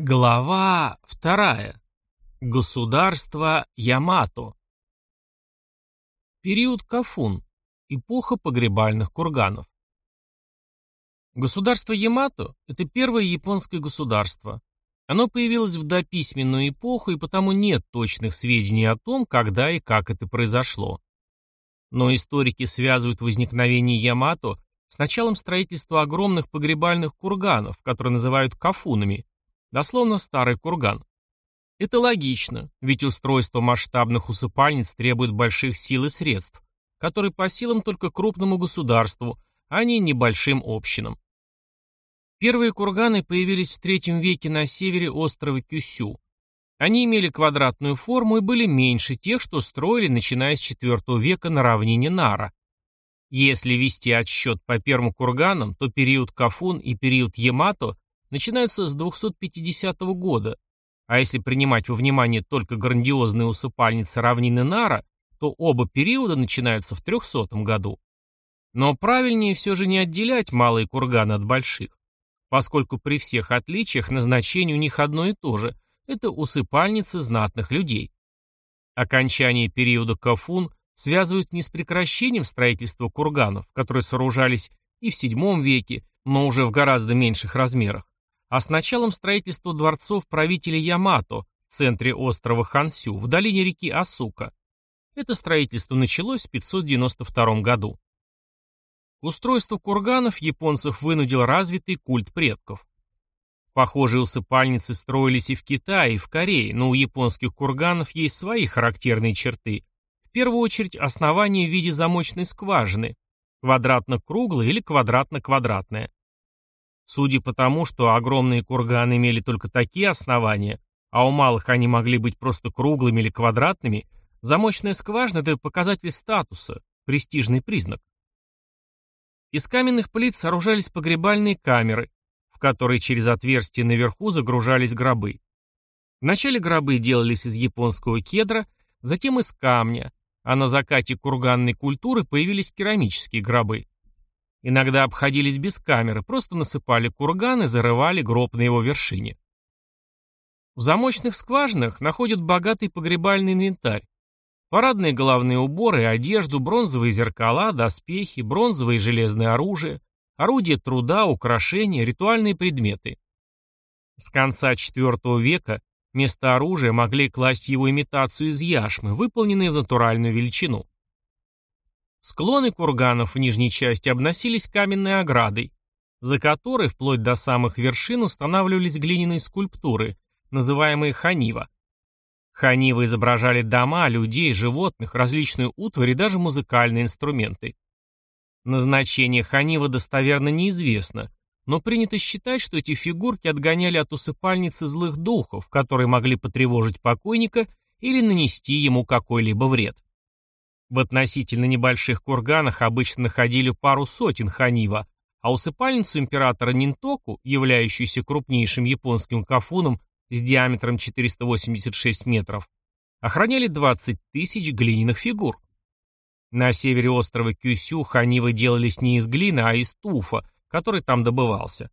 Глава вторая. Государство Ямато. Период Кафун. Эпоха погребальных курганов. Государство Ямато – это первое японское государство. Оно появилось в дописьменную эпоху, и потому нет точных сведений о том, когда и как это произошло. Но историки связывают возникновение Ямато с началом строительства огромных погребальных курганов, которые называют кафунами – Дословно старый курган. Это логично, ведь устройство масштабных усыпальниц требует больших сил и средств, которые по силам только крупному государству, а не небольшим общинам. Первые курганы появились в третьем веке на севере острова Кюсю. Они имели квадратную форму и были меньше тех, что строили, начиная с IV века на равнине Нара. Если вести отсчет по первым курганам, то период Кафун и период Ямато начинаются с 250 года, а если принимать во внимание только грандиозные усыпальницы равнины Нара, то оба периода начинаются в 300 году. Но правильнее все же не отделять малые курганы от больших, поскольку при всех отличиях назначение у них одно и то же – это усыпальницы знатных людей. Окончание периода Кафун связывают не с прекращением строительства курганов, которые сооружались и в VII веке, но уже в гораздо меньших размерах, а с началом строительства дворцов правителя Ямато в центре острова Хансю, в долине реки Асука. Это строительство началось в 592 году. К устройству курганов японцев вынудил развитый культ предков. Похожие усыпальницы строились и в Китае, и в Корее, но у японских курганов есть свои характерные черты. В первую очередь основание в виде замочной скважины, квадратно-круглое или квадратно-квадратное. Судя по тому, что огромные курганы имели только такие основания, а у малых они могли быть просто круглыми или квадратными, замочная скважина – это показатель статуса, престижный признак. Из каменных плит сооружались погребальные камеры, в которые через отверстия наверху загружались гробы. Вначале гробы делались из японского кедра, затем из камня, а на закате курганной культуры появились керамические гробы. Иногда обходились без камеры, просто насыпали курган и зарывали гроб на его вершине. В замочных скважинах находят богатый погребальный инвентарь. Парадные головные уборы, одежду, бронзовые зеркала, доспехи, бронзовое и железное оружие, орудия труда, украшения, ритуальные предметы. С конца IV века вместо оружия могли класть его имитацию из яшмы, выполненной в натуральную величину. Склоны курганов в нижней части обносились каменной оградой, за которой вплоть до самых вершин устанавливались глиняные скульптуры, называемые ханива. Ханивы изображали дома, людей, животных, различную утварь и даже музыкальные инструменты. Назначение ханива достоверно неизвестно, но принято считать, что эти фигурки отгоняли от усыпальницы злых духов, которые могли потревожить покойника или нанести ему какой-либо вред. В относительно небольших курганах обычно находили пару сотен ханива, а усыпальницу императора Нинтоку, являющуюся крупнейшим японским кафуном с диаметром 486 метров, охраняли 20 тысяч глиняных фигур. На севере острова Кюсю ханивы делались не из глины, а из туфа, который там добывался.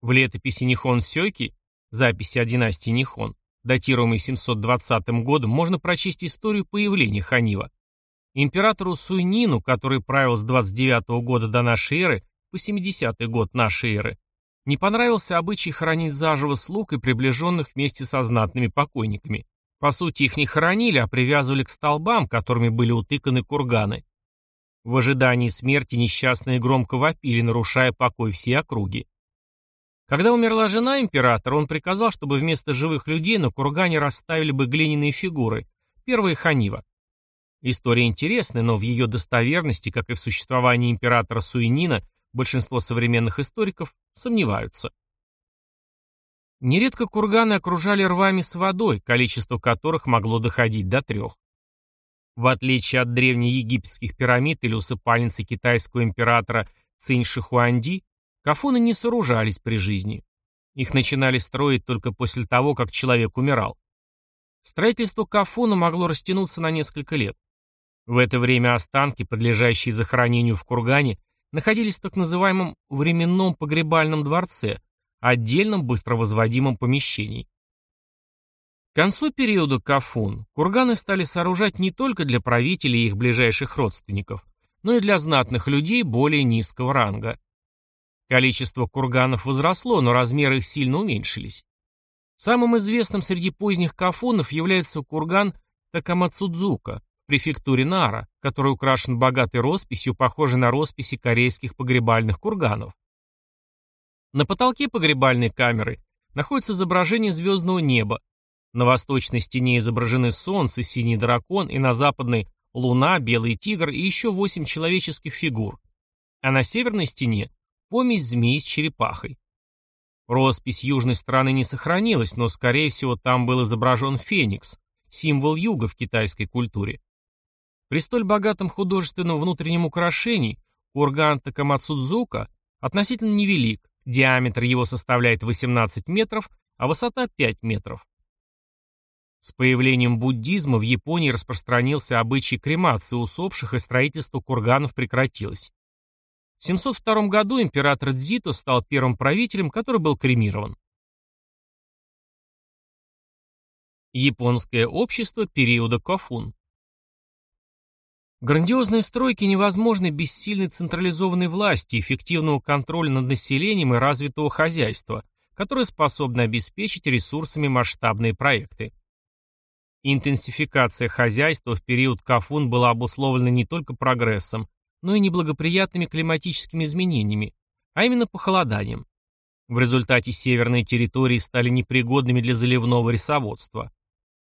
В летописи Нихон Сёки, записи о династии Нихон, датируемый 720 годом, можно прочесть историю появления Ханива. Императору Суйнину, который правил с 29 года до нашей эры по 70 год нашей эры, не понравился обычай хоронить заживо слуг и приближенных вместе со знатными покойниками. По сути, их не хоронили, а привязывали к столбам, которыми были утыканы курганы. В ожидании смерти несчастные громко вопили, нарушая покой всей округи. Когда умерла жена императора, он приказал, чтобы вместо живых людей на кургане расставили бы глиняные фигуры, первые ханива. История интересная, но в ее достоверности, как и в существовании императора Суинина, большинство современных историков сомневаются. Нередко курганы окружали рвами с водой, количество которых могло доходить до трех. В отличие от древнеегипетских пирамид или усыпальницы китайского императора Цинь Шихуанди, Кафуны не сооружались при жизни. Их начинали строить только после того, как человек умирал. Строительство Кафуна могло растянуться на несколько лет. В это время останки, подлежащие захоронению в кургане, находились в так называемом временном погребальном дворце, отдельном быстро возводимом помещении. К концу периода Кафун курганы стали сооружать не только для правителей и их ближайших родственников, но и для знатных людей более низкого ранга. Количество курганов возросло, но размеры их сильно уменьшились. Самым известным среди поздних кафунов является курган Такамацудзука в префектуре Нара, который украшен богатой росписью, похожей на росписи корейских погребальных курганов. На потолке погребальной камеры находится изображение звездного неба, на восточной стене изображены солнце, синий дракон и на западной луна, белый тигр и еще восемь человеческих фигур. А на северной стене помесь змеи с черепахой. Роспись южной стороны не сохранилась, но, скорее всего, там был изображен феникс, символ юга в китайской культуре. При столь богатом художественном внутреннем украшении курган Такамацудзука относительно невелик, диаметр его составляет 18 метров, а высота 5 метров. С появлением буддизма в Японии распространился обычай кремации усопших и строительство курганов прекратилось. В 702 году император Дзито стал первым правителем, который был кремирован. Японское общество периода Кофун Грандиозные стройки невозможны без сильной централизованной власти, эффективного контроля над населением и развитого хозяйства, которое способно обеспечить ресурсами масштабные проекты. Интенсификация хозяйства в период Кафун была обусловлена не только прогрессом, но и неблагоприятными климатическими изменениями, а именно похолоданием. В результате северные территории стали непригодными для заливного рисоводства.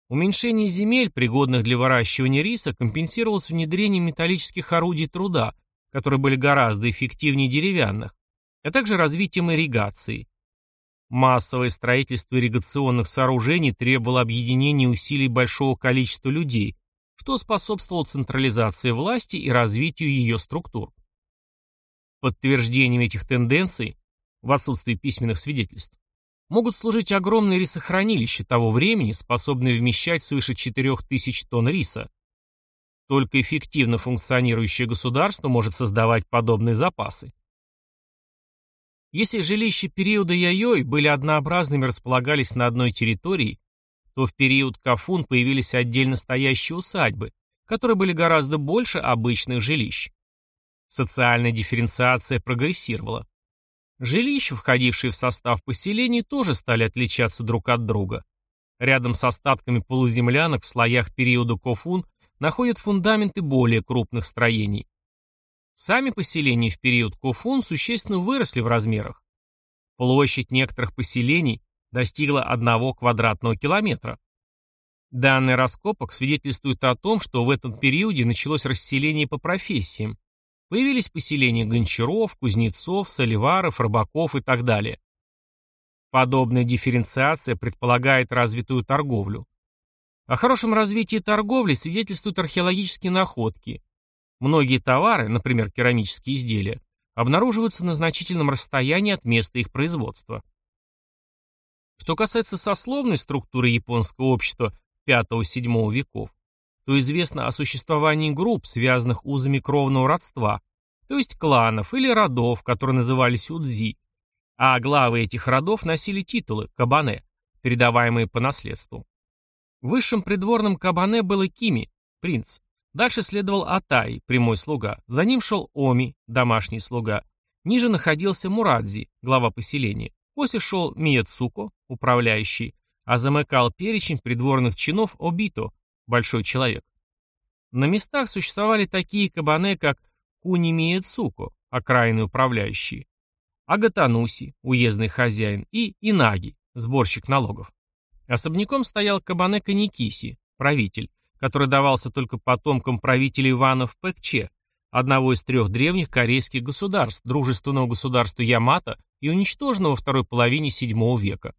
Уменьшение земель, пригодных для выращивания риса, компенсировалось внедрением металлических орудий труда, которые были гораздо эффективнее деревянных, а также развитием ирригации. Массовое строительство ирригационных сооружений требовало объединения усилий большого количества людей, что способствовало централизации власти и развитию ее структур. Подтверждением этих тенденций, в отсутствии письменных свидетельств, могут служить огромные рисохранилища того времени, способные вмещать свыше 4000 тонн риса. Только эффективно функционирующее государство может создавать подобные запасы. Если жилища периода Яйой были однообразными и располагались на одной территории, то в период Кафун появились отдельно стоящие усадьбы, которые были гораздо больше обычных жилищ. Социальная дифференциация прогрессировала. Жилища, входившие в состав поселений, тоже стали отличаться друг от друга. Рядом с остатками полуземлянок в слоях периода Кофун находят фундаменты более крупных строений. Сами поселения в период Куфун существенно выросли в размерах. Площадь некоторых поселений достигла одного квадратного километра. Данные раскопок свидетельствуют о том, что в этом периоде началось расселение по профессиям. Появились поселения гончаров, кузнецов, соливаров, рыбаков и так далее. Подобная дифференциация предполагает развитую торговлю. О хорошем развитии торговли свидетельствуют археологические находки, Многие товары, например, керамические изделия, обнаруживаются на значительном расстоянии от места их производства. Что касается сословной структуры японского общества V-VII веков, то известно о существовании групп, связанных узами кровного родства, то есть кланов или родов, которые назывались удзи, а главы этих родов носили титулы – кабане, передаваемые по наследству. Высшим придворным кабане было кими, принц, Дальше следовал Атай, прямой слуга. За ним шел Оми, домашний слуга. Ниже находился Мурадзи, глава поселения. После шел Мияцуко, управляющий, а замыкал перечень придворных чинов Обито, большой человек. На местах существовали такие кабане, как Куни Мияцуко, окраинный управляющий, Агатануси, уездный хозяин, и Инаги, сборщик налогов. Особняком стоял кабане Каникиси, правитель, который давался только потомкам правителей Иванов Пэкче, одного из трех древних корейских государств, дружественного государства Ямато и уничтоженного во второй половине VII века.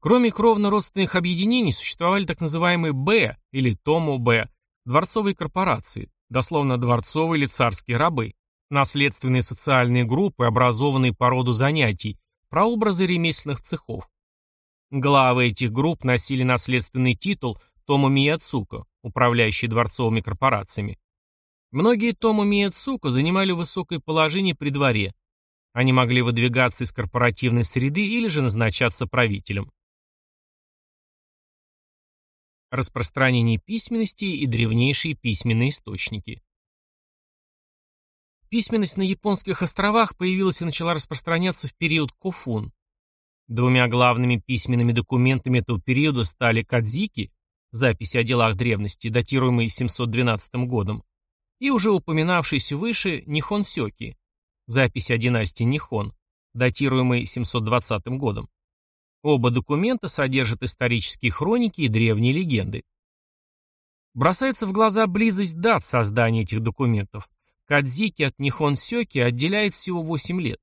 Кроме кровно-родственных объединений существовали так называемые «Б» или «Тому-Б» дворцовые корпорации, дословно дворцовые или царские рабы, наследственные социальные группы, образованные по роду занятий, прообразы ремесленных цехов. Главы этих групп носили наследственный титул Томо Мияцуко, управляющий дворцовыми корпорациями. Многие Томо Мияцуко занимали высокое положение при дворе. Они могли выдвигаться из корпоративной среды или же назначаться правителем. Распространение письменности и древнейшие письменные источники. Письменность на японских островах появилась и начала распространяться в период Кофун. Двумя главными письменными документами этого периода стали кадзики, записи о делах древности, датируемые 712 годом, и уже упоминавшийся выше Нихон Сёки, записи о династии Нихон, датируемые 720 годом. Оба документа содержат исторические хроники и древние легенды. Бросается в глаза близость дат создания этих документов. Кадзики от Нихон Сёки отделяет всего 8 лет.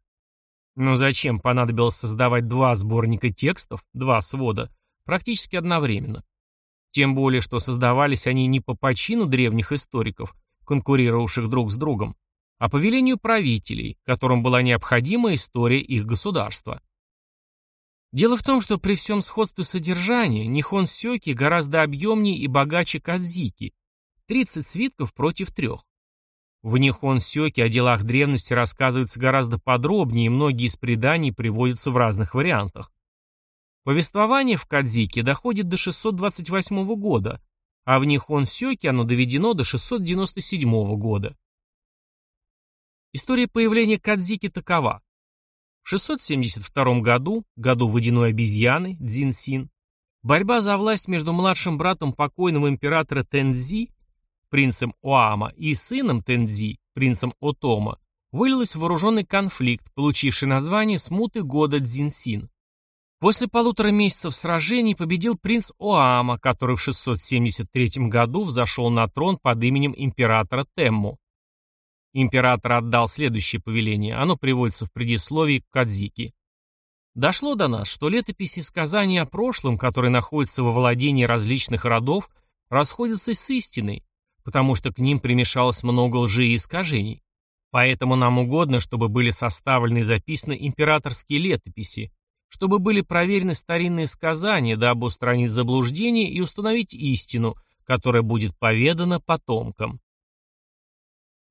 Но зачем понадобилось создавать два сборника текстов, два свода, практически одновременно? Тем более, что создавались они не по почину древних историков, конкурировавших друг с другом, а по велению правителей, которым была необходима история их государства. Дело в том, что при всем сходстве содержания Нихон Сёки гораздо объемнее и богаче Кадзики, 30 свитков против трех. В Нихон Сёке о делах древности рассказывается гораздо подробнее, и многие из преданий приводятся в разных вариантах. Повествование в Кадзике доходит до 628 года, а в Нихон Сёке оно доведено до 697 года. История появления Кадзики такова. В 672 году, году водяной обезьяны, Дзинсин, борьба за власть между младшим братом покойного императора Тензи принцем Оама, и сыном Тензи, принцем Отома, вылилась в вооруженный конфликт, получивший название «Смуты года Дзинсин». После полутора месяцев сражений победил принц Оама, который в 673 году взошел на трон под именем императора Темму. Император отдал следующее повеление, оно приводится в предисловии к Кадзики. Дошло до нас, что летописи сказаний о прошлом, которые находятся во владении различных родов, расходятся с истиной, потому что к ним примешалось много лжи и искажений. Поэтому нам угодно, чтобы были составлены и записаны императорские летописи, чтобы были проверены старинные сказания, дабы устранить заблуждение и установить истину, которая будет поведана потомкам.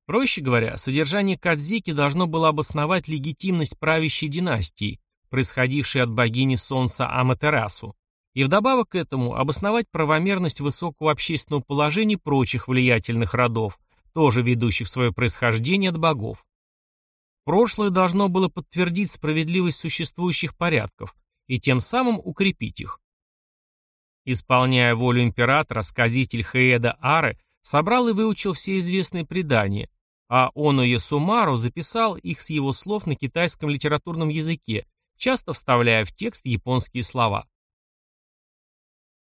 Проще говоря, содержание Кадзики должно было обосновать легитимность правящей династии, происходившей от богини солнца Аматерасу, и вдобавок к этому обосновать правомерность высокого общественного положения прочих влиятельных родов, тоже ведущих свое происхождение от богов. Прошлое должно было подтвердить справедливость существующих порядков и тем самым укрепить их. Исполняя волю императора, сказитель Хеэда Ары собрал и выучил все известные предания, а Оно Сумару записал их с его слов на китайском литературном языке, часто вставляя в текст японские слова.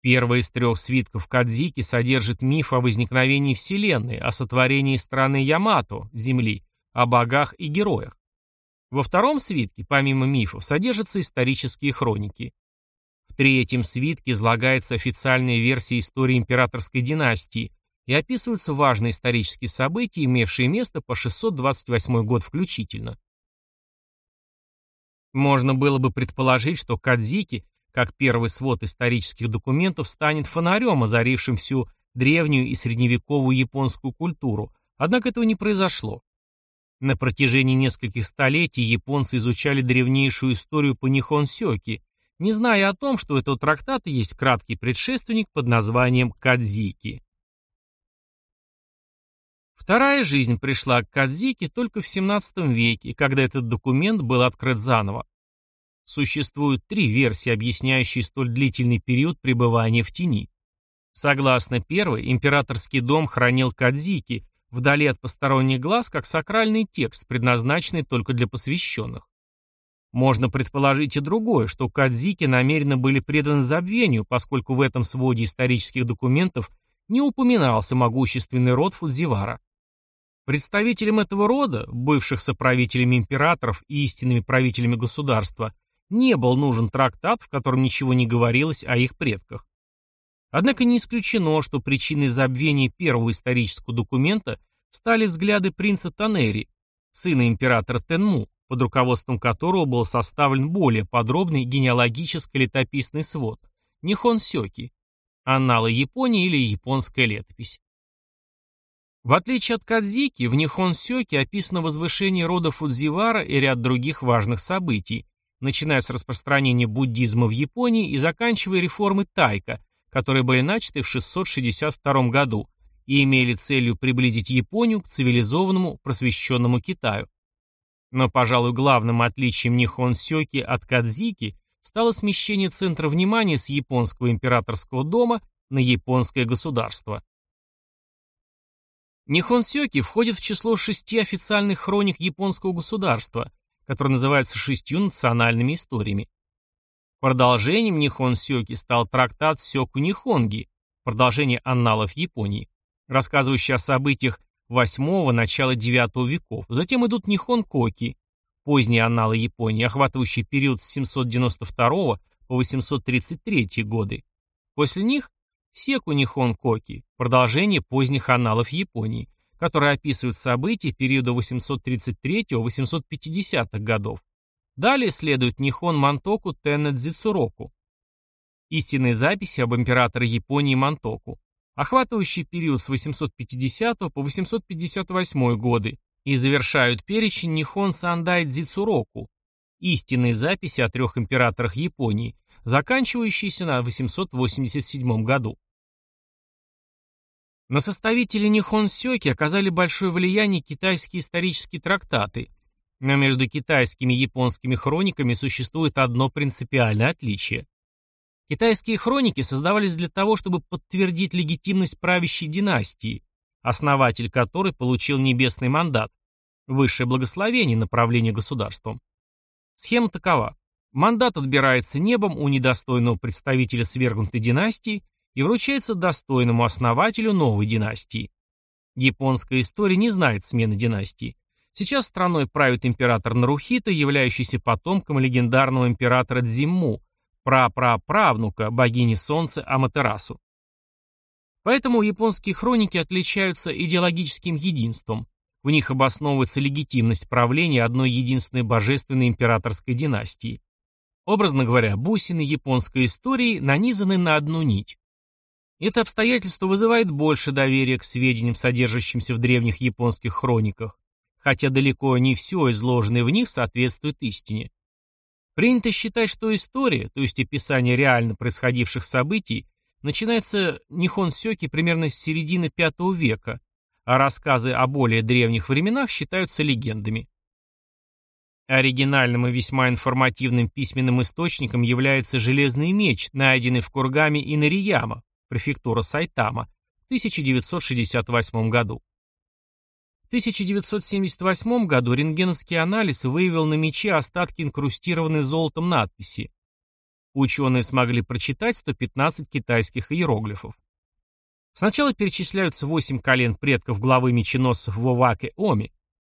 Первый из трех свитков Кадзики содержит миф о возникновении Вселенной, о сотворении страны Ямато, Земли, о богах и героях. Во втором свитке, помимо мифов, содержатся исторические хроники. В третьем свитке излагается официальная версия истории императорской династии и описываются важные исторические события, имевшие место по 628 год включительно. Можно было бы предположить, что Кадзики как первый свод исторических документов станет фонарем, озарившим всю древнюю и средневековую японскую культуру, однако этого не произошло. На протяжении нескольких столетий японцы изучали древнейшую историю по Нихон-сёки, не зная о том, что у этого трактата есть краткий предшественник под названием Кадзики. Вторая жизнь пришла к Кадзике только в XVII веке, когда этот документ был открыт заново. Существуют три версии, объясняющие столь длительный период пребывания в тени. Согласно первой, императорский дом хранил кадзики, вдали от посторонних глаз, как сакральный текст, предназначенный только для посвященных. Можно предположить и другое, что кадзики намеренно были преданы забвению, поскольку в этом своде исторических документов не упоминался могущественный род Фудзивара. Представителям этого рода, бывших соправителями императоров и истинными правителями государства, не был нужен трактат, в котором ничего не говорилось о их предках. Однако не исключено, что причиной забвения первого исторического документа стали взгляды принца Танери, сына императора Тенму, под руководством которого был составлен более подробный генеалогический летописный свод Нихон Сёки, анналы Японии или японская летопись. В отличие от Кадзики, в Нихон Сёке описано возвышение рода Фудзивара и ряд других важных событий, начиная с распространения буддизма в Японии и заканчивая реформы Тайка, которые были начаты в 662 году и имели целью приблизить Японию к цивилизованному просвещенному Китаю. Но, пожалуй, главным отличием Нихон Сёки от Кадзики стало смещение центра внимания с японского императорского дома на японское государство. Нихон Сёки входит в число шести официальных хроник японского государства, которые называются шестью национальными историями. Продолжением Нихон Сёки стал трактат Сёку Нихонги, продолжение анналов Японии, рассказывающий о событиях VIII – начала IX веков. Затем идут Нихон Коки, поздние анналы Японии, охватывающие период с 792 по 833 годы. После них Секу Нихон Коки, продолжение поздних анналов Японии, которые описывают события периода 833-850 годов. Далее следует Нихон Мантоку Тенне Дзицуроку. Истинные записи об императоре Японии Мантоку, охватывающий период с 850 по 858 годы, и завершают перечень Нихон Сандай Дзицуроку, истинные записи о трех императорах Японии, заканчивающиеся на 887 году. На составителей Нихон Сёки оказали большое влияние китайские исторические трактаты, но между китайскими и японскими хрониками существует одно принципиальное отличие. Китайские хроники создавались для того, чтобы подтвердить легитимность правящей династии, основатель которой получил небесный мандат, высшее благословение направления государством. Схема такова. Мандат отбирается небом у недостойного представителя свергнутой династии и вручается достойному основателю новой династии. Японская история не знает смены династии. Сейчас страной правит император Нарухито, являющийся потомком легендарного императора Дзимму, прапраправнука богини солнца Аматерасу. Поэтому японские хроники отличаются идеологическим единством. В них обосновывается легитимность правления одной единственной божественной императорской династии. Образно говоря, бусины японской истории нанизаны на одну нить. Это обстоятельство вызывает больше доверия к сведениям, содержащимся в древних японских хрониках, хотя далеко не все изложенное в них соответствует истине. Принято считать, что история, то есть описание реально происходивших событий, начинается Нихон Сёки примерно с середины V века, а рассказы о более древних временах считаются легендами. Оригинальным и весьма информативным письменным источником является железный меч, найденный в Кургаме Инарияма, префектура Сайтама, в 1968 году. В 1978 году рентгеновский анализ выявил на мече остатки инкрустированной золотом надписи. Ученые смогли прочитать 115 китайских иероглифов. Сначала перечисляются 8 колен предков главы меченосцев Воваке Оми.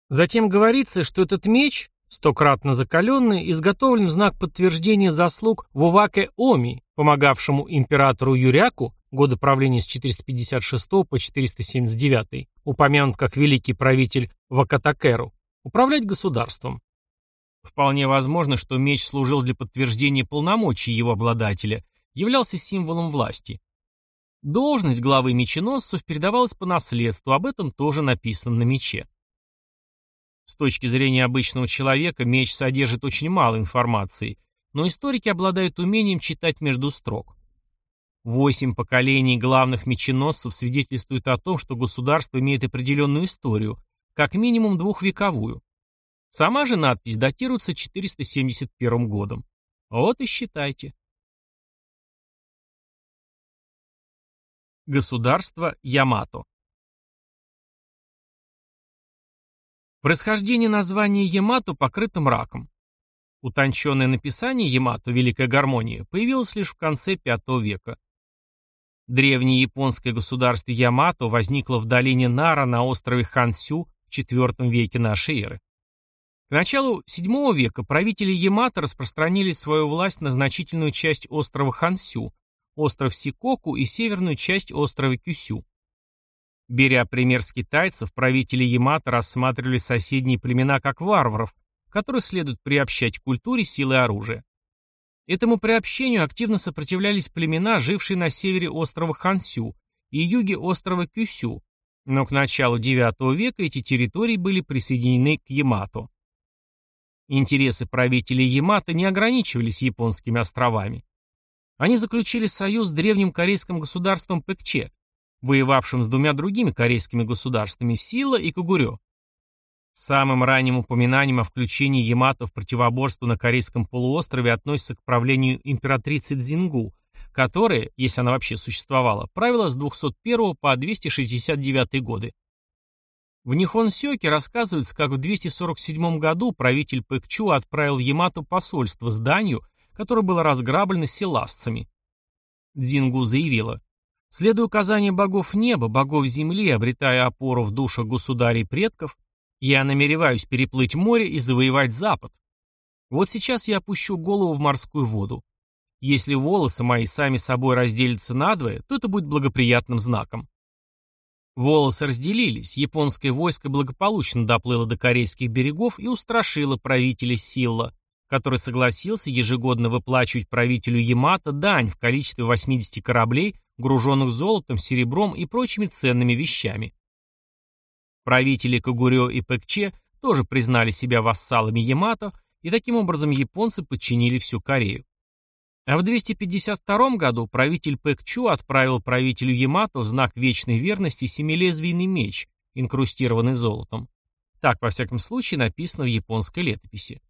Затем говорится, что этот меч, стократно закаленный, изготовлен в знак подтверждения заслуг Воваке Оми, помогавшему императору Юряку годы правления с 456 по 479, упомянут как великий правитель Вакатакеру, управлять государством. Вполне возможно, что меч служил для подтверждения полномочий его обладателя, являлся символом власти. Должность главы меченосцев передавалась по наследству, об этом тоже написано на мече. С точки зрения обычного человека меч содержит очень мало информации, но историки обладают умением читать между строк. Восемь поколений главных меченосцев свидетельствуют о том, что государство имеет определенную историю, как минимум двухвековую. Сама же надпись датируется 471 годом. Вот и считайте. Государство Ямато Происхождение названия Ямато покрыто мраком. Утонченное написание Ямато «Великая гармония» появилось лишь в конце V века. Древнее японское государство Ямато возникло в долине Нара на острове Хансю в IV веке нашей эры. К началу VII века правители Ямато распространили свою власть на значительную часть острова Хансю, остров Сикоку и северную часть острова Кюсю. Беря пример с китайцев, правители Ямато рассматривали соседние племена как варваров, которых следует приобщать к культуре силы оружия. Этому приобщению активно сопротивлялись племена, жившие на севере острова Хансю и юге острова Кюсю, Но к началу IX века эти территории были присоединены к Ямато. Интересы правителей Ямато не ограничивались японскими островами. Они заключили союз с древним корейским государством Пэкче, воевавшим с двумя другими корейскими государствами Сила и Кагурё. Самым ранним упоминанием о включении Ямато в противоборство на Корейском полуострове относится к правлению императрицы Цзингу, которая, если она вообще существовала, правила с 201 по 269 годы. В Нихонсёке рассказывается, как в 247 году правитель Пэкчу отправил Ямато посольство с данью, которое было разграблено селасцами. Дзингу заявила, «Следуя указаниям богов неба, богов земли, обретая опору в душах государей предков, я намереваюсь переплыть море и завоевать Запад. Вот сейчас я опущу голову в морскую воду. Если волосы мои сами собой разделятся надвое, то это будет благоприятным знаком. Волосы разделились, японское войско благополучно доплыло до корейских берегов и устрашило правителя Силла, который согласился ежегодно выплачивать правителю Ямато дань в количестве 80 кораблей, груженных золотом, серебром и прочими ценными вещами. Правители Кагурё и Пэкче тоже признали себя вассалами Ямато, и таким образом японцы подчинили всю Корею. А в 252 году правитель Пэкчу отправил правителю Ямато в знак вечной верности семилезвийный меч, инкрустированный золотом. Так, во всяком случае, написано в японской летописи.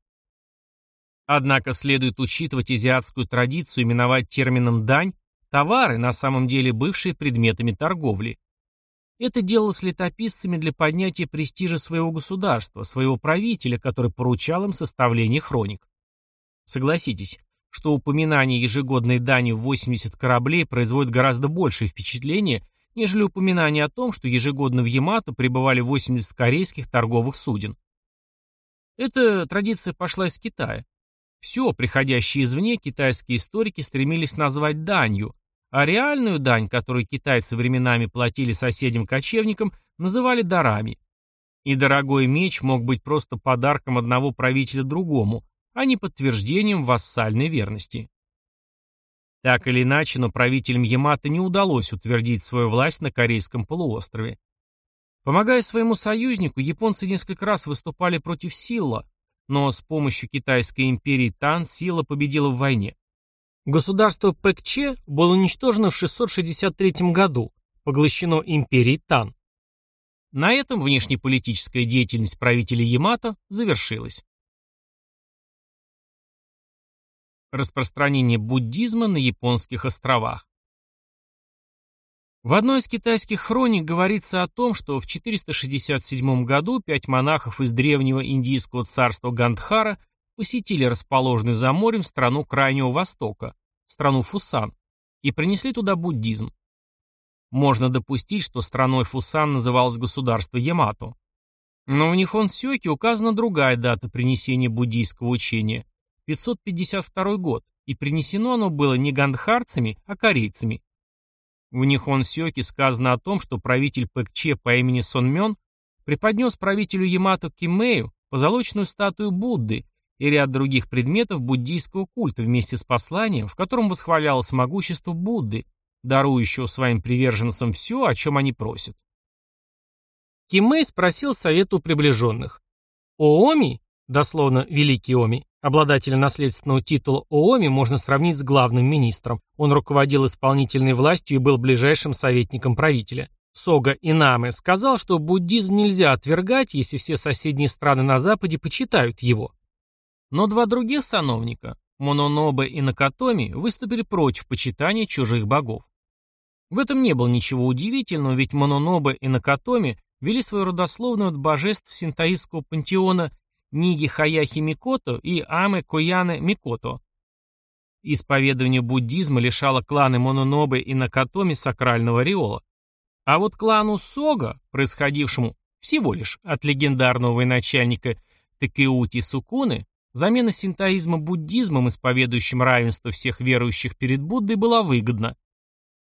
Однако следует учитывать азиатскую традицию именовать термином «дань» товары, на самом деле бывшие предметами торговли. Это делалось летописцами для поднятия престижа своего государства, своего правителя, который поручал им составление хроник. Согласитесь, что упоминание ежегодной дани в 80 кораблей производит гораздо большее впечатление, нежели упоминание о том, что ежегодно в Ямато прибывали 80 корейских торговых суден. Эта традиция пошла из Китая. Все, приходящее извне, китайские историки стремились назвать данью, а реальную дань, которую китайцы временами платили соседям-кочевникам, называли дарами. И дорогой меч мог быть просто подарком одного правителя другому, а не подтверждением вассальной верности. Так или иначе, но правителям Ямато не удалось утвердить свою власть на Корейском полуострове. Помогая своему союзнику, японцы несколько раз выступали против Силла, но с помощью Китайской империи Тан Сила победила в войне. Государство Пэкче было уничтожено в 663 году, поглощено империей Тан. На этом внешнеполитическая деятельность правителей Ямато завершилась. Распространение буддизма на японских островах. В одной из китайских хроник говорится о том, что в 467 году пять монахов из древнего индийского царства Гандхара посетили расположенную за морем страну Крайнего Востока, страну Фусан, и принесли туда буддизм. Можно допустить, что страной Фусан называлось государство Ямато. Но в Нихонсёке указана другая дата принесения буддийского учения – 552 год, и принесено оно было не гандхарцами, а корейцами. В Нихонсёке сказано о том, что правитель Пэкче по имени Сонмён преподнес правителю Ямато Кимею позолоченную статую Будды и ряд других предметов буддийского культа вместе с посланием, в котором восхвалялось могущество Будды, дарующего своим приверженцам все, о чем они просят. Кимэй спросил совет у приближенных. Ооми, дословно «Великий Оми», обладателя наследственного титула Ооми можно сравнить с главным министром. Он руководил исполнительной властью и был ближайшим советником правителя. Сога Инаме сказал, что буддизм нельзя отвергать, если все соседние страны на Западе почитают его. Но два других сановника, Мононобе и Накатоми, выступили против почитания чужих богов. В этом не было ничего удивительного, ведь Мононобе и Накатоми вели свою родословную от божеств синтаистского пантеона Ниги Хаяхи Микото и Аме Кояне Микото. Исповедование буддизма лишало кланы Мононобе и Накатоми сакрального ореола. А вот клану Сога, происходившему всего лишь от легендарного военачальника Такеути Сукуны, Замена синтоизма буддизмом, исповедующим равенство всех верующих перед Буддой, была выгодна.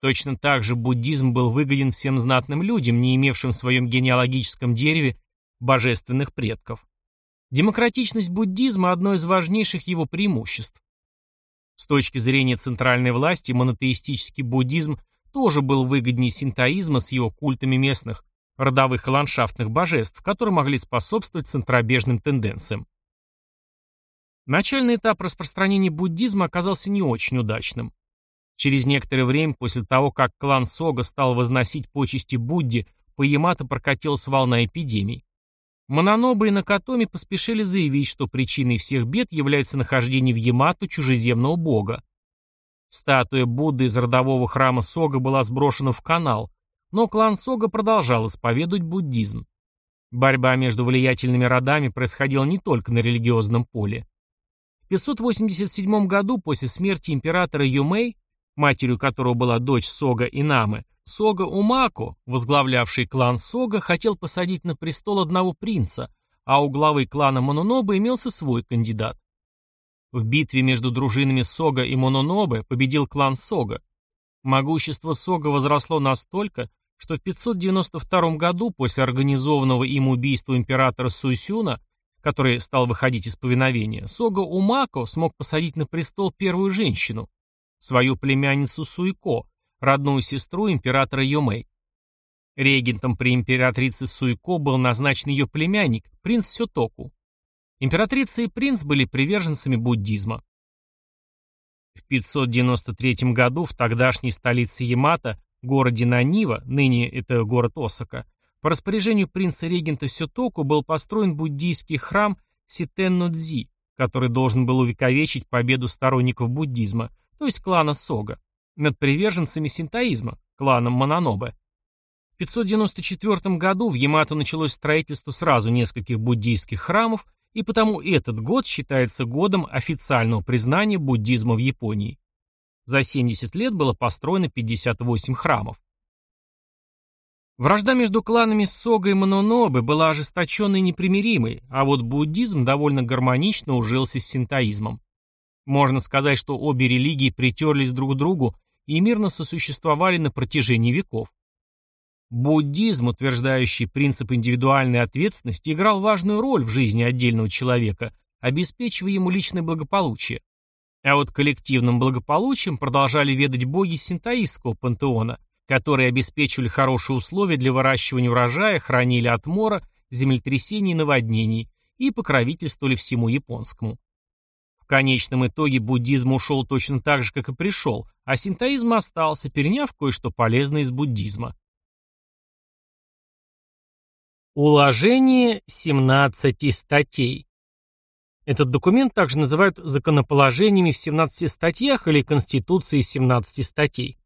Точно так же буддизм был выгоден всем знатным людям, не имевшим в своем генеалогическом дереве божественных предков. Демократичность буддизма – одно из важнейших его преимуществ. С точки зрения центральной власти, монотеистический буддизм тоже был выгоднее синтоизма с его культами местных родовых и ландшафтных божеств, которые могли способствовать центробежным тенденциям. Начальный этап распространения буддизма оказался не очень удачным. Через некоторое время после того, как клан Сога стал возносить почести Будде, по Ямато прокатилась волна эпидемий. Мононобы и Накатоми поспешили заявить, что причиной всех бед является нахождение в Ямато чужеземного бога. Статуя Будды из родового храма Сога была сброшена в канал, но клан Сога продолжал исповедовать буддизм. Борьба между влиятельными родами происходила не только на религиозном поле. В 587 году после смерти императора Юмэй, матерью которого была дочь Сога Инамы, Сога Умако, возглавлявший клан Сога, хотел посадить на престол одного принца, а у главы клана Мононобе имелся свой кандидат. В битве между дружинами Сога и Мононобе победил клан Сога. Могущество Сога возросло настолько, что в 592 году после организованного им убийства императора Суйсюна, который стал выходить из повиновения, Сога Умако смог посадить на престол первую женщину, свою племянницу Суйко, родную сестру императора Йомэй. Регентом при императрице Суйко был назначен ее племянник, принц Сётоку. Императрица и принц были приверженцами буддизма. В 593 году в тогдашней столице Ямато городе Нанива, ныне это город Осака, по распоряжению принца-регента Сётоку был построен буддийский храм Ситеннодзи, который должен был увековечить победу сторонников буддизма, то есть клана Сога, над приверженцами синтоизма, кланом Мононобе. В 594 году в Ямато началось строительство сразу нескольких буддийских храмов, и потому этот год считается годом официального признания буддизма в Японии. За 70 лет было построено 58 храмов. Вражда между кланами Сога и Мононобе была ожесточенной и непримиримой, а вот буддизм довольно гармонично ужился с синтоизмом. Можно сказать, что обе религии притерлись друг к другу и мирно сосуществовали на протяжении веков. Буддизм, утверждающий принцип индивидуальной ответственности, играл важную роль в жизни отдельного человека, обеспечивая ему личное благополучие. А вот коллективным благополучием продолжали ведать боги синтоистского пантеона, которые обеспечивали хорошие условия для выращивания урожая, хранили от мора, землетрясений и наводнений и покровительствовали всему японскому. В конечном итоге буддизм ушел точно так же, как и пришел, а синтоизм остался, переняв кое-что полезное из буддизма. Уложение 17 статей этот документ также называют законоположениями в 17 статьях или Конституцией 17 статей.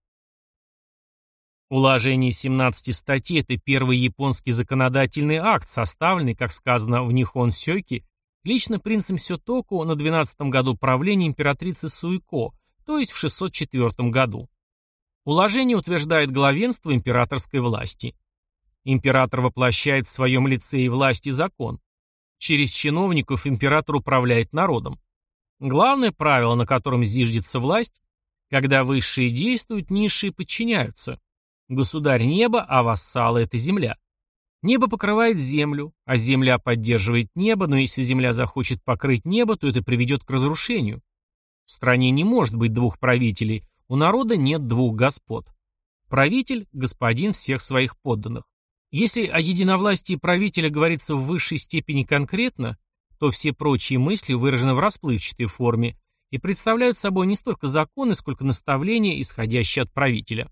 Уложение 17 статей – это первый японский законодательный акт, составленный, как сказано в Нихон Сёки, лично принцем Сётоку на 12 году правления императрицы Суико, то есть в 604 году. Уложение утверждает главенство императорской власти. Император воплощает в своем лице и власть и закон. Через чиновников император управляет народом. Главное правило, на котором зиждется власть, когда высшие действуют, низшие подчиняются. Государь небо, а вассалы – это земля. Небо покрывает землю, а земля поддерживает небо, но если земля захочет покрыть небо, то это приведет к разрушению. В стране не может быть двух правителей, у народа нет двух господ. Правитель – господин всех своих подданных. Если о единовластии правителя говорится в высшей степени конкретно, то все прочие мысли выражены в расплывчатой форме и представляют собой не столько законы, сколько наставления, исходящие от правителя.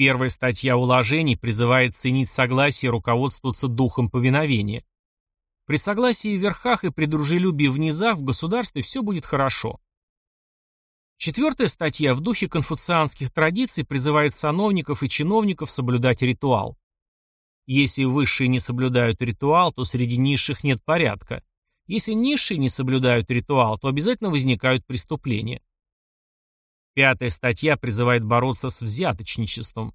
Первая статья уложений призывает ценить согласие и руководствоваться духом повиновения. При согласии в верхах и при дружелюбии в низах в государстве все будет хорошо. Четвертая статья в духе конфуцианских традиций призывает сановников и чиновников соблюдать ритуал. Если высшие не соблюдают ритуал, то среди низших нет порядка. Если низшие не соблюдают ритуал, то обязательно возникают преступления. Пятая статья призывает бороться с взяточничеством.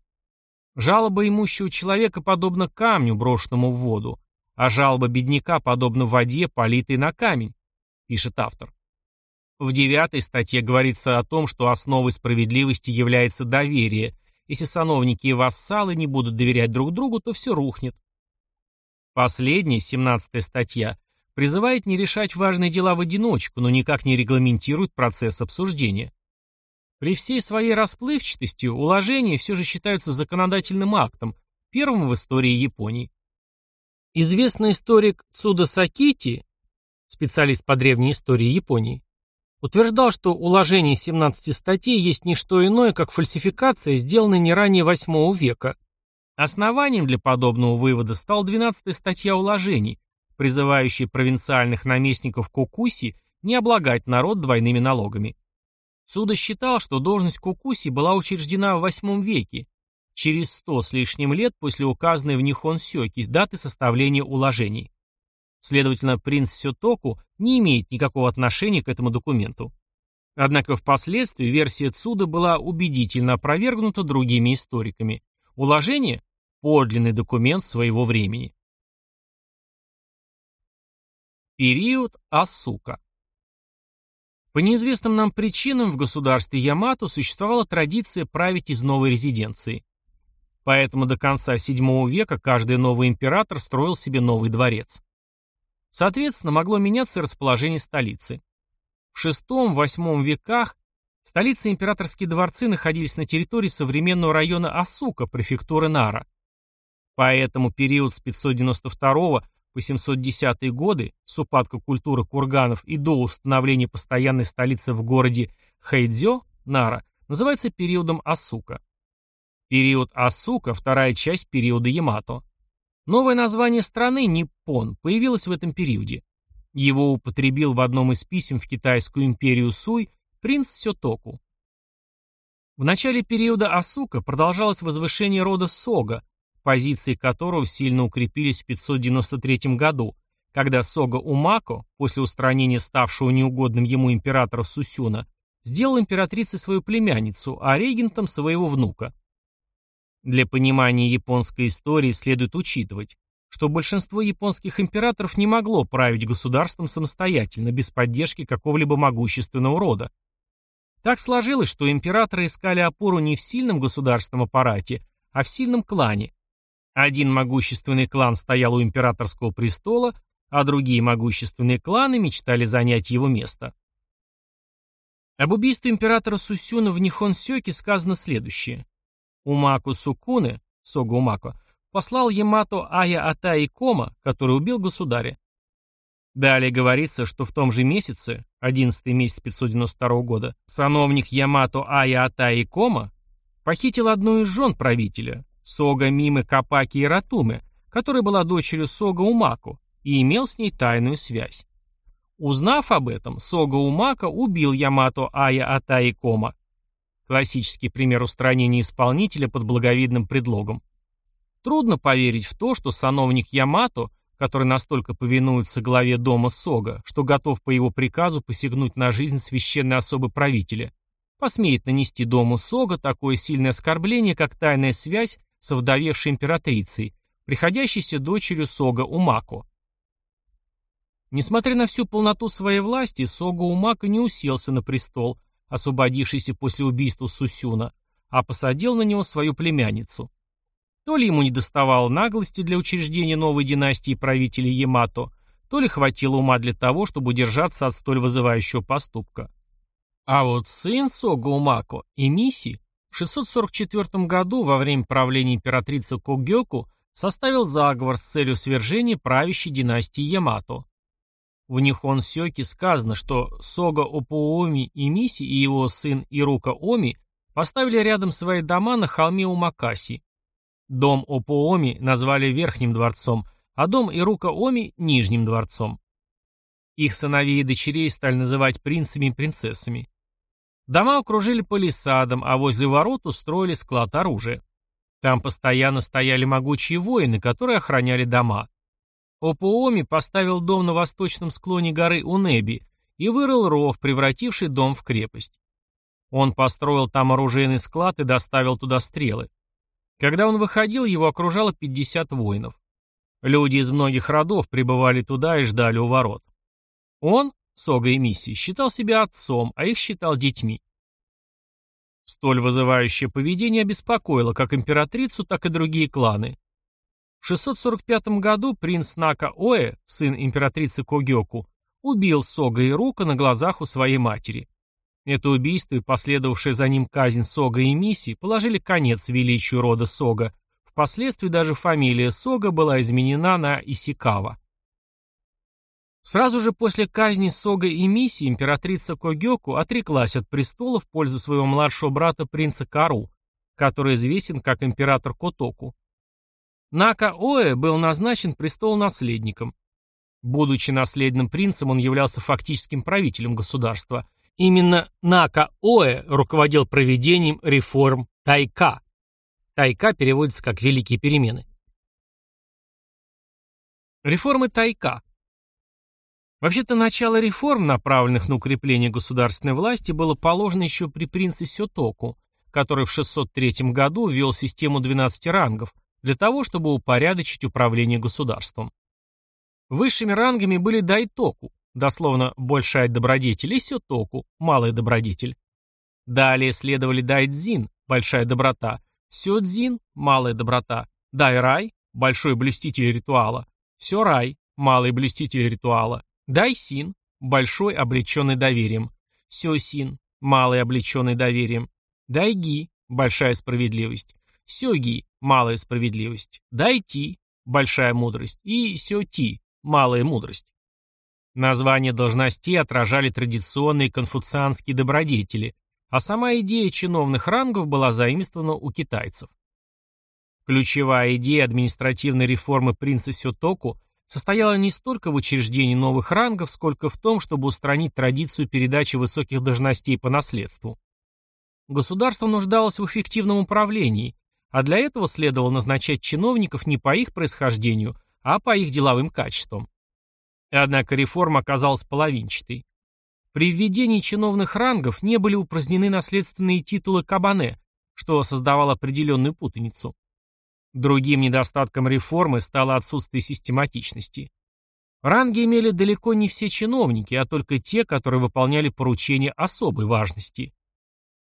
Жалоба имущего человека подобна камню, брошенному в воду, а жалоба бедняка подобна воде, политой на камень, пишет автор. В девятой статье говорится о том, что основой справедливости является доверие. Если сановники и вассалы не будут доверять друг другу, то все рухнет. Последняя, семнадцатая статья, призывает не решать важные дела в одиночку, но никак не регламентирует процесс обсуждения. При всей своей расплывчатости уложения все же считаются законодательным актом, первым в истории Японии. Известный историк Цуда Сакити, специалист по древней истории Японии, утверждал, что уложение 17 статей есть не что иное, как фальсификация, сделанная не ранее VIII века. Основанием для подобного вывода стала 12 статья уложений, призывающая провинциальных наместников Кокуси не облагать народ двойными налогами. Суда считал, что должность Кокуси была учреждена в VIII веке, через сто с лишним лет после указанной в Нихон Сёки даты составления уложений. Следовательно, принц Сётоку не имеет никакого отношения к этому документу. Однако впоследствии версия Цуда была убедительно опровергнута другими историками. Уложение – подлинный документ своего времени. Период Асука По неизвестным нам причинам в государстве Ямато существовала традиция править из новой резиденции. Поэтому до конца VII века каждый новый император строил себе новый дворец. Соответственно, могло меняться расположение столицы. В VI-VIII веках столицы императорские дворцы находились на территории современного района Асука, префектуры Нара. Поэтому период с 592 по 710 годы, с упадка культуры курганов и до установления постоянной столицы в городе Хэйдзё, Нара, называется периодом Асука. Период Асука – вторая часть периода Ямато. Новое название страны, Ниппон, появилось в этом периоде. Его употребил в одном из писем в Китайскую империю Суй принц Сётоку. В начале периода Асука продолжалось возвышение рода Сога, позиции которого сильно укрепились в 593 году, когда Сога Умако, после устранения ставшего неугодным ему императора Сусюна, сделал императрицей свою племянницу, а регентом своего внука. Для понимания японской истории следует учитывать, что большинство японских императоров не могло править государством самостоятельно, без поддержки какого-либо могущественного рода. Так сложилось, что императоры искали опору не в сильном государственном аппарате, а в сильном клане. Один могущественный клан стоял у императорского престола, а другие могущественные кланы мечтали занять его место. Об убийстве императора Сусюна в Нихонсёке сказано следующее. Умаку Сукуне, Сога Умако, послал Ямато Ая Атаи Кома, который убил государя. Далее говорится, что в том же месяце, 11 месяц 592 года, сановник Ямато Ая Атаи Кома похитил одну из жен правителя, Сога Мимы Капаки Иратуме, которая была дочерью Сога Умаку, и имел с ней тайную связь. Узнав об этом, Сога Умака убил Ямато Ая Атаи Кома, Классический пример устранения исполнителя под благовидным предлогом. Трудно поверить в то, что сановник Ямато, который настолько повинуется главе дома Сога, что готов по его приказу посягнуть на жизнь священной особы правителя, посмеет нанести дому Сога такое сильное оскорбление, как тайная связь с вдовевшей императрицей, приходящейся дочерью Сога Умако. Несмотря на всю полноту своей власти, Сога Умако не уселся на престол, освободившийся после убийства Сусюна, а посадил на него свою племянницу. То ли ему не доставало наглости для учреждения новой династии правителей Ямато, то ли хватило ума для того, чтобы удержаться от столь вызывающего поступка. А вот сын Сога Умако, Эмиси, в 644 году во время правления императрицы Когёку составил заговор с целью свержения правящей династии Ямато. В Нихон Сёке сказано, что Сога Опуоми и Миси и его сын Ирука Оми поставили рядом свои дома на холме Умакаси. Дом Опуоми назвали Верхним дворцом, а дом Ирука Оми – Нижним дворцом. Их сыновей и дочерей стали называть принцами и принцессами. Дома окружили палисадом, а возле ворот устроили склад оружия. Там постоянно стояли могучие воины, которые охраняли дома. Опуоми поставил дом на восточном склоне горы Унеби и вырыл ров, превративший дом в крепость. Он построил там оружейный склад и доставил туда стрелы. Когда он выходил, его окружало 50 воинов. Люди из многих родов прибывали туда и ждали у ворот. Он, Сога и Мисси, считал себя отцом, а их считал детьми. Столь вызывающее поведение обеспокоило как императрицу, так и другие кланы. В 645 году принц Нака Оэ, сын императрицы Когёку, убил Сога и Рука на глазах у своей матери. Это убийство и последовавшая за ним казнь Сога и Миси положили конец величию рода Сога, Впоследствии даже фамилия Сога была изменена на Исикава. Сразу же после казни Сога и Миси императрица Когёку отреклась от престола в пользу своего младшего брата принца Кару, который известен как император Котоку. Нака Оэ был назначен престол-наследником. Будучи наследным принцем, он являлся фактическим правителем государства. Именно Нака Оэ руководил проведением реформ Тайка. Тайка переводится как «великие перемены». Реформы Тайка Вообще-то начало реформ, направленных на укрепление государственной власти, было положено еще при принце Сётоку, который в 603 году ввел систему 12 рангов для того, чтобы упорядочить управление государством. Высшими рангами были дайтоку, дословно большая добродетель, и сётоку, малая добродетель. Далее следовали дайдзин, большая доброта, сёдзин, малая доброта, дайрай, большой блюститель ритуала, сёрай, малый блюститель ритуала, Дайсин, большой, облеченный доверием. Сёсин, малый, облеченный доверием. Дайги, большая справедливость. Сёги, малая справедливость. Дайти, большая мудрость. И Сёти, малая мудрость. Названия должностей отражали традиционные конфуцианские добродетели, а сама идея чиновных рангов была заимствована у китайцев. Ключевая идея административной реформы принца Сётоку состояла не столько в учреждении новых рангов, сколько в том, чтобы устранить традицию передачи высоких должностей по наследству. Государство нуждалось в эффективном управлении, а для этого следовало назначать чиновников не по их происхождению, а по их деловым качествам. Однако реформа оказалась половинчатой. При введении чиновных рангов не были упразднены наследственные титулы кабане, что создавало определенную путаницу. Другим недостатком реформы стало отсутствие систематичности. Ранги имели далеко не все чиновники, а только те, которые выполняли поручения особой важности.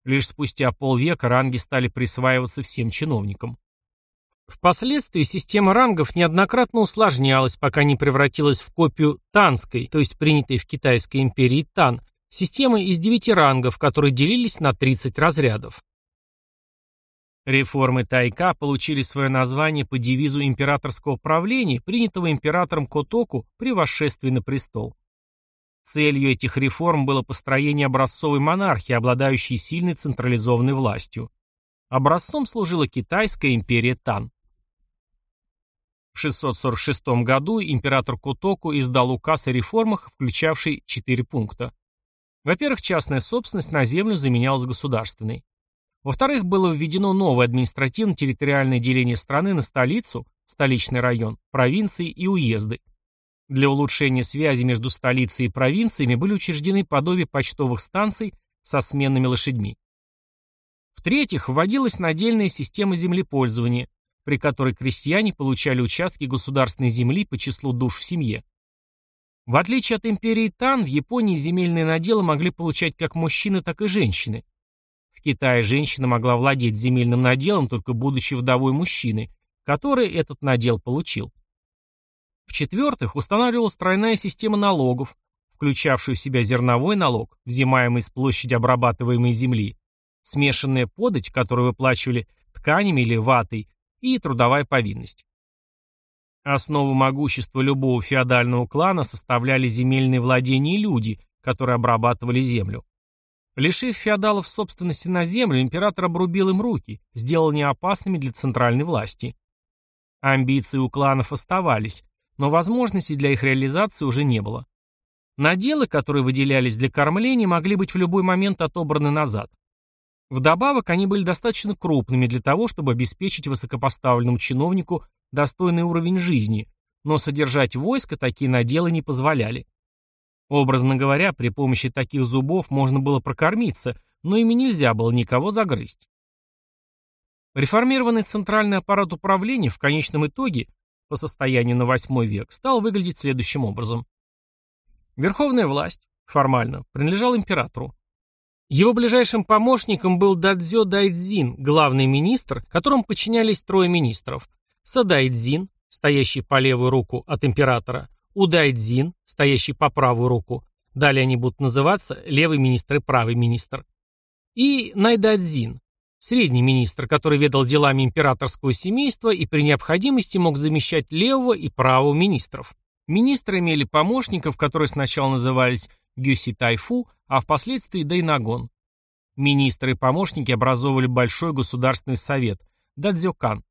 Лишь спустя полвека ранги стали присваиваться всем чиновникам. Впоследствии система рангов неоднократно усложнялась, пока не превратилась в копию танской, то есть принятой в Китайской империи Тан, системы из девяти рангов, которые делились на 30 разрядов. Реформы Тайка получили свое название по девизу императорского правления, принятого императором Котоку при восшествии на престол. Целью этих реформ было построение образцовой монархии, обладающей сильной централизованной властью. Образцом служила Китайская империя Тан. В 646 году император Котоку издал указ о реформах, включавший четыре пункта. Во-первых, частная собственность на землю заменялась государственной. Во-вторых, было введено новое административно-территориальное деление страны на столицу, столичный район, провинции и уезды. Для улучшения связи между столицей и провинциями были учреждены подобие почтовых станций со сменными лошадьми. В-третьих, вводилась надельная система землепользования, при которой крестьяне получали участки государственной земли по числу душ в семье. В отличие от империи Тан, в Японии земельные наделы могли получать как мужчины, так и женщины. Китае женщина могла владеть земельным наделом, только будучи вдовой мужчины, который этот надел получил. В-четвертых, устанавливалась тройная система налогов, включавшая в себя зерновой налог, взимаемый с площади обрабатываемой земли, смешанная подать, которую выплачивали тканями или ватой, и трудовая повинность. Основу могущества любого феодального клана составляли земельные владения и люди, которые обрабатывали землю. Лишив феодалов собственности на землю, император обрубил им руки, сделал неопасными для центральной власти. Амбиции у кланов оставались, но возможностей для их реализации уже не было. Наделы, которые выделялись для кормления, могли быть в любой момент отобраны назад. Вдобавок, они были достаточно крупными для того, чтобы обеспечить высокопоставленному чиновнику достойный уровень жизни, но содержать войско такие наделы не позволяли. Образно говоря, при помощи таких зубов можно было прокормиться, но ими нельзя было никого загрызть. Реформированный центральный аппарат управления в конечном итоге, по состоянию на восьмой век, стал выглядеть следующим образом. Верховная власть, формально, принадлежала императору. Его ближайшим помощником был Дадзё Дайдзин, главный министр, которому подчинялись трое министров. Садайдзин, стоящий по левую руку от императора, Удайдзин, стоящий по правую руку, далее они будут называться левый министр и правый министр, и Найдадзин, Средний министр, который ведал делами императорского семейства и при необходимости мог замещать левого и правого министров. Министры имели помощников, которые сначала назывались Гюси Тайфу, а впоследствии Дайнагон. Министры и помощники образовывали Большой государственный совет – Дадзёкан.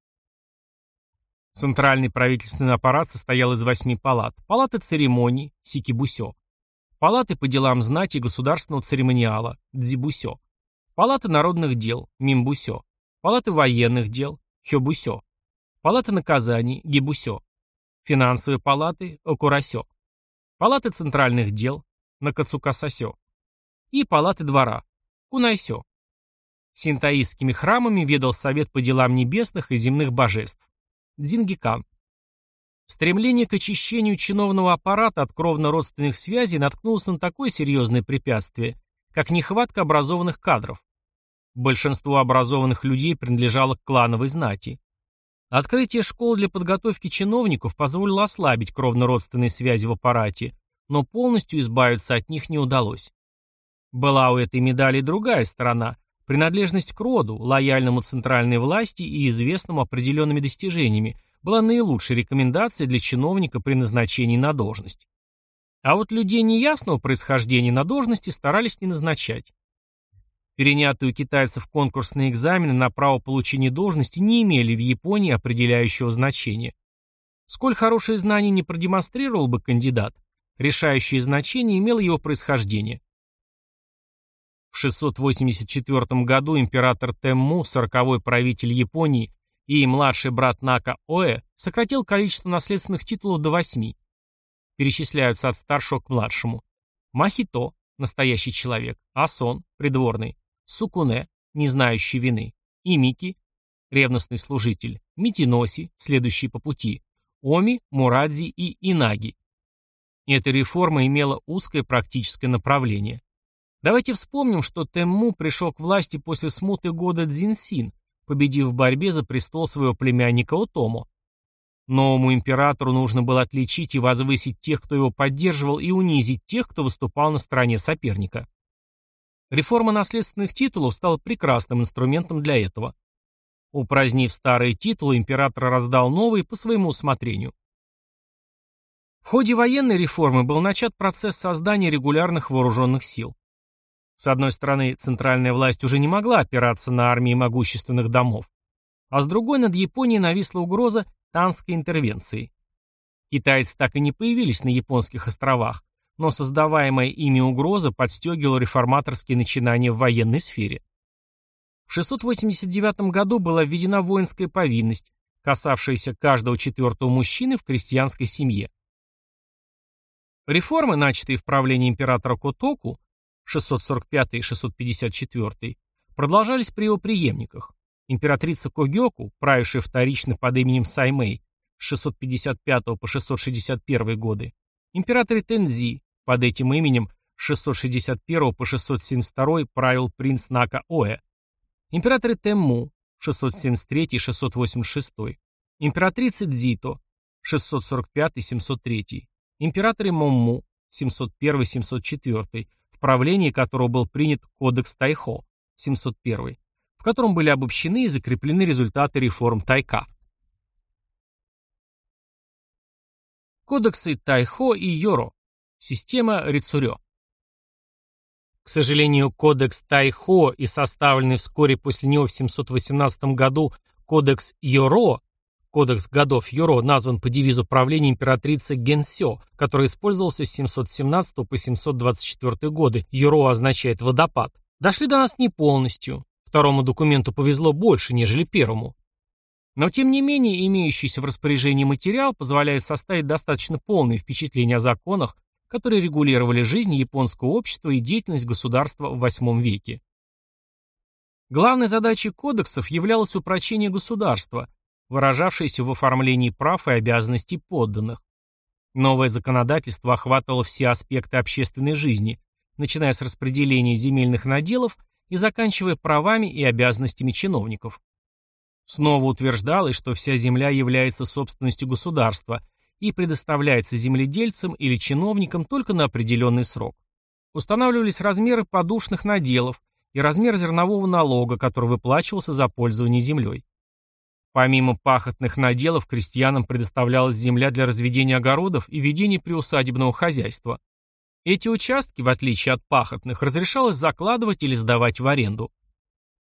Центральный правительственный аппарат состоял из восьми палат. Палаты церемоний – Сикибусё. Палаты по делам знати государственного церемониала – Дзибусё. Палаты народных дел – Мимбусё. Палаты военных дел – Хёбусё. Палаты наказаний – Гибусё. Финансовые палаты – Окурасё. Палаты центральных дел – Накацукасасё. И палаты двора – Кунайсё. Синтаистскими храмами ведал Совет по делам небесных и земных божеств – Дзингикан. Стремление к очищению чиновного аппарата от кровно-родственных связей наткнулось на такое серьезное препятствие, как нехватка образованных кадров. Большинство образованных людей принадлежало к клановой знати. Открытие школ для подготовки чиновников позволило ослабить кровно-родственные связи в аппарате, но полностью избавиться от них не удалось. Была у этой медали другая сторона – принадлежность к роду, лояльному центральной власти и известному определенными достижениями, была наилучшей рекомендацией для чиновника при назначении на должность. А вот людей неясного происхождения на должности старались не назначать. Перенятые у китайцев конкурсные экзамены на право получения должности не имели в Японии определяющего значения. Сколь хорошие знания не продемонстрировал бы кандидат, решающее значение имело его происхождение. В 684 году император Темму, сороковой правитель Японии, и младший брат Нака Оэ сократил количество наследственных титулов до восьми перечисляются от старшего к младшему. Махито – настоящий человек, Асон – придворный, Сукуне – не знающий вины, Имики – ревностный служитель, Митиноси – следующий по пути, Оми, Мурадзи и Инаги. Эта реформа имела узкое практическое направление. Давайте вспомним, что Темму пришел к власти после смуты года Дзинсин, победив в борьбе за престол своего племянника Отому. Новому императору нужно было отличить и возвысить тех, кто его поддерживал, и унизить тех, кто выступал на стороне соперника. Реформа наследственных титулов стала прекрасным инструментом для этого. Упразднив старые титулы, император раздал новые по своему усмотрению. В ходе военной реформы был начат процесс создания регулярных вооруженных сил. С одной стороны, центральная власть уже не могла опираться на армии могущественных домов, а с другой над Японией нависла угроза танской интервенции. Китайцы так и не появились на японских островах, но создаваемая ими угроза подстегивала реформаторские начинания в военной сфере. В 689 году была введена воинская повинность, касавшаяся каждого четвертого мужчины в крестьянской семье. Реформы, начатые в правлении императора Котоку 645 и 654, продолжались при его преемниках. Императрица Когёку, правившая вторично под именем Саймэй с 655 по 661 годы, император Тензи, под этим именем с 661 по 672 правил принц Нака Оэ, император Темму 673-686, императрица Дзито 645-703, император Момму 701-704, в правлении которого был принят кодекс Тайхо 701, в котором были обобщены и закреплены результаты реформ Тайка. Кодексы Тайхо и Йоро. Система Рицурё. К сожалению, кодекс Тайхо и составленный вскоре после него в 718 году кодекс Йоро, кодекс годов Йоро, назван по девизу правления императрицы Генсё, который использовался с 717 по 724 годы, Йоро означает «водопад», дошли до нас не полностью. Второму документу повезло больше, нежели первому. Но тем не менее, имеющийся в распоряжении материал позволяет составить достаточно полное впечатление о законах, которые регулировали жизнь японского общества и деятельность государства в VIII веке. Главной задачей кодексов являлось упрочение государства, выражавшееся в оформлении прав и обязанностей подданных. Новое законодательство охватывало все аспекты общественной жизни, начиная с распределения земельных наделов и заканчивая правами и обязанностями чиновников. Снова утверждалось, что вся земля является собственностью государства и предоставляется земледельцам или чиновникам только на определенный срок. Устанавливались размеры подушных наделов, и размер зернового налога, который выплачивался за пользование землей. Помимо пахотных наделов, крестьянам предоставлялась земля для разведения огородов и ведения приусадебного хозяйства. Эти участки, в отличие от пахотных, разрешалось закладывать или сдавать в аренду.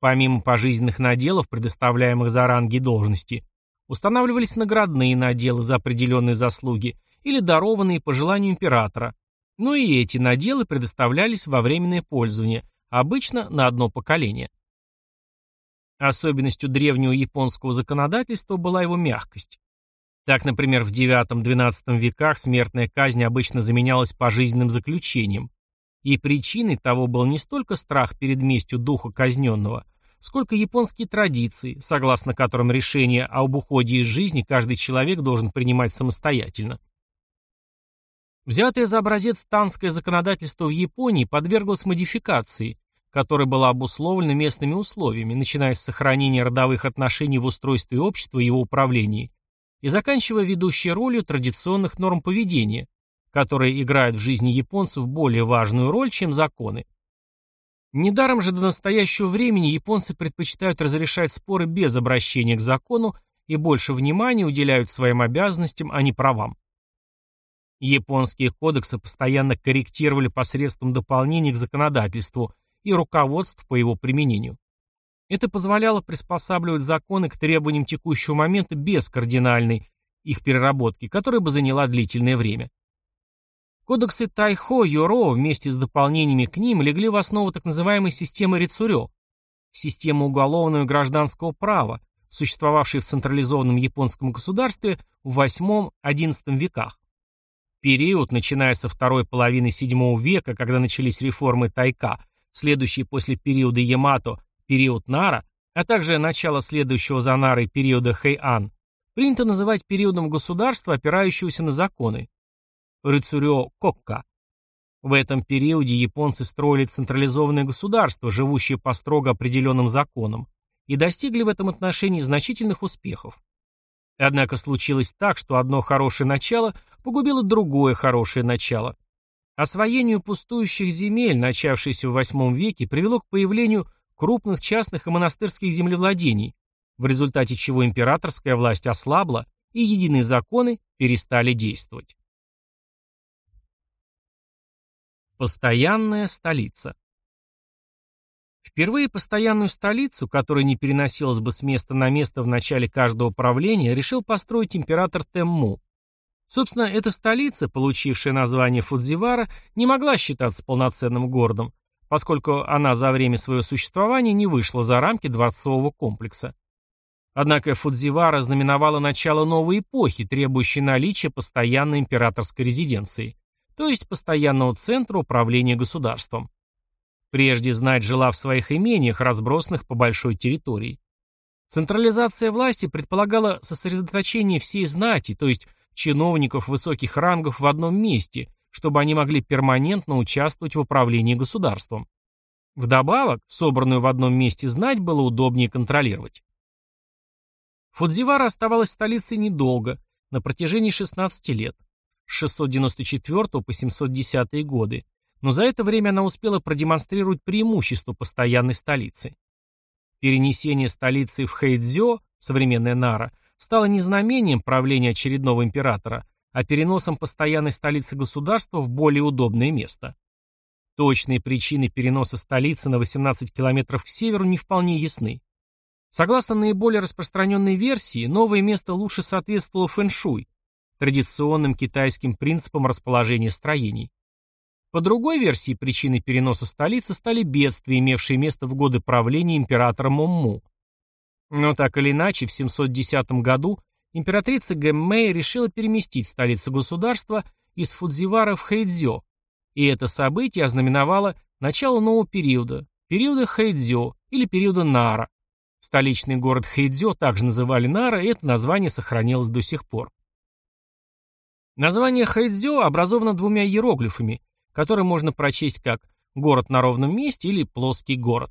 Помимо пожизненных наделов, предоставляемых за ранги должности, устанавливались наградные наделы за определенные заслуги или дарованные по желанию императора, но и эти наделы предоставлялись во временное пользование, обычно на одно поколение. Особенностью древнего японского законодательства была его мягкость. Так, например, в IX-XII веках смертная казнь обычно заменялась пожизненным заключением, и причиной того был не столько страх перед местью духа казненного, сколько японские традиции, согласно которым решение об уходе из жизни каждый человек должен принимать самостоятельно. Взятое за образец танское законодательство в Японии подверглось модификации, которая была обусловлена местными условиями, начиная с сохранения родовых отношений в устройстве общества и его управлении, и заканчивая ведущей ролью традиционных норм поведения, которые играют в жизни японцев более важную роль, чем законы. Недаром же до настоящего времени японцы предпочитают разрешать споры без обращения к закону и больше внимания уделяют своим обязанностям, а не правам. Японские кодексы постоянно корректировали посредством дополнений к законодательству и руководств по его применению. Это позволяло приспосабливать законы к требованиям текущего момента без кардинальной их переработки, которая бы заняла длительное время. Кодексы Тайхо Йоро вместе с дополнениями к ним легли в основу так называемой системы Рицурё, системы уголовного и гражданского права, существовавшей в централизованном японском государстве в VIII-XI веках. Период, начиная со второй половины VII века, когда начались реформы Тайка, следующий после периода Ямато, период Нара, а также начало следующего за Нарой периода Хэйан, принято называть периодом государства, опирающегося на законы. Рыцурё Кокка. В этом периоде японцы строили централизованное государство, живущее по строго определенным законам, и достигли в этом отношении значительных успехов. Однако случилось так, что одно хорошее начало погубило другое хорошее начало. Освоению пустующих земель, начавшееся в VIII веке, привело к появлению крупных частных и монастырских землевладений, в результате чего императорская власть ослабла и единые законы перестали действовать. Постоянная столица Впервые постоянную столицу, которая не переносилась бы с места на место в начале каждого правления, решил построить император Темму. Собственно, эта столица, получившая название Фудзивара, не могла считаться полноценным городом, поскольку она за время своего существования не вышла за рамки дворцового комплекса. Однако Фудзивара знаменовала начало новой эпохи, требующей наличия постоянной императорской резиденции, то есть постоянного центра управления государством. Прежде знать жила в своих имениях, разбросанных по большой территории. Централизация власти предполагала сосредоточение всей знати, то есть чиновников высоких рангов в одном месте, чтобы они могли перманентно участвовать в управлении государством. Вдобавок, собранную в одном месте знать было удобнее контролировать. Фудзивара оставалась столицей недолго, на протяжении 16 лет, с 694 по 710 годы, но за это время она успела продемонстрировать преимущество постоянной столицы. Перенесение столицы в Хэйдзё, современная Нара, стало не знамением правления очередного императора, а переносом постоянной столицы государства в более удобное место. Точные причины переноса столицы на 18 километров к северу не вполне ясны. Согласно наиболее распространенной версии, новое место лучше соответствовало фэншуй, традиционным китайским принципам расположения строений. По другой версии, причиной переноса столицы стали бедствия, имевшие место в годы правления императора Момму. Но так или иначе, в 710 году императрица Гэммэй решила переместить столицу государства из Фудзивара в Хэйдзё, и это событие ознаменовало начало нового периода, периода Хэйдзё или периода Нара. Столичный город Хэйдзё также называли Нара, и это название сохранилось до сих пор. Название Хэйдзё образовано двумя иероглифами, который можно прочесть как «город на ровном месте» или «плоский город».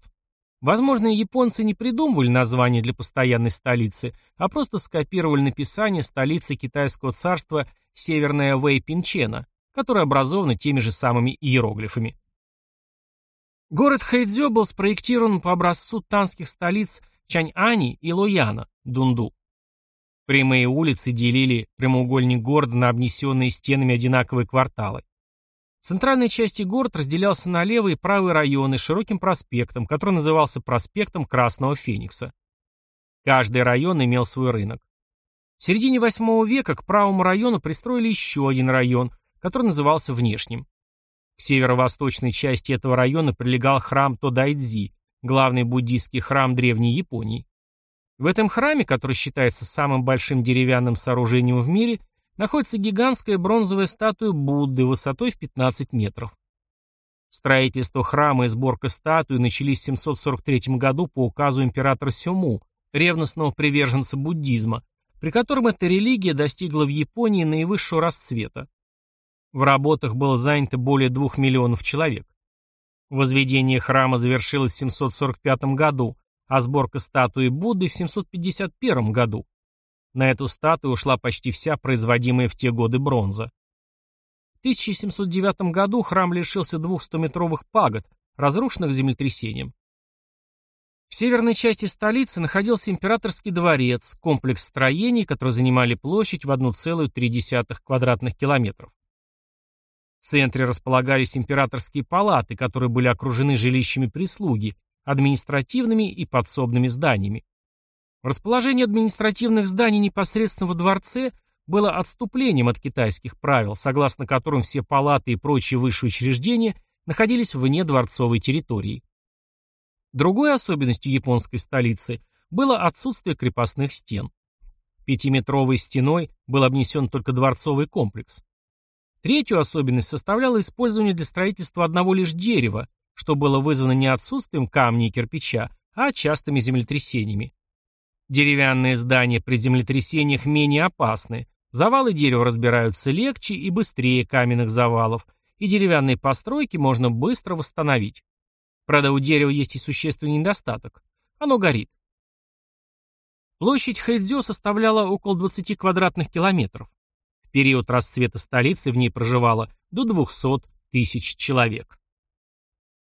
Возможно, японцы не придумывали название для постоянной столицы, а просто скопировали написание столицы китайского царства Северная Вэй-Пинчена, которая образована теми же самыми иероглифами. Город Хэйдзё был спроектирован по образцу танских столиц Чаньани и Лояна, Дунду. Прямые улицы делили прямоугольник города на обнесенные стенами одинаковые кварталы. Центральной части город разделялся на левый и правый районы широким проспектом, который назывался проспектом Красного Феникса. Каждый район имел свой рынок. В середине восьмого века к правому району пристроили еще один район, который назывался Внешним. К северо-восточной части этого района прилегал храм Тодайдзи, главный буддийский храм Древней Японии. В этом храме, который считается самым большим деревянным сооружением в мире, находится гигантская бронзовая статуя Будды высотой в 15 метров. Строительство храма и сборка статуи начались в 743 году по указу императора Сёму, ревностного приверженца буддизма, при котором эта религия достигла в Японии наивысшего расцвета. В работах было занято более двух миллионов человек. Возведение храма завершилось в 745 году, а сборка статуи Будды в 751 году. На эту статую ушла почти вся производимая в те годы бронза. В 1709 году храм лишился двух стометровых пагод, разрушенных землетрясением. В северной части столицы находился императорский дворец, комплекс строений, которые занимали площадь в 1,3 квадратных километров. В центре располагались императорские палаты, которые были окружены жилищами прислуги, административными и подсобными зданиями. Расположение административных зданий непосредственно во дворце было отступлением от китайских правил, согласно которым все палаты и прочие высшие учреждения находились вне дворцовой территории. Другой особенностью японской столицы было отсутствие крепостных стен. Пятиметровой стеной был обнесен только дворцовый комплекс. Третью особенность составляло использование для строительства одного лишь дерева, что было вызвано не отсутствием камня и кирпича, а частыми землетрясениями. Деревянные здания при землетрясениях менее опасны, завалы дерева разбираются легче и быстрее каменных завалов, и деревянные постройки можно быстро восстановить. Правда, у дерева есть и существенный недостаток. Оно горит. Площадь Хэйдзё составляла около 20 квадратных километров. В период расцвета столицы в ней проживало до 200 тысяч человек.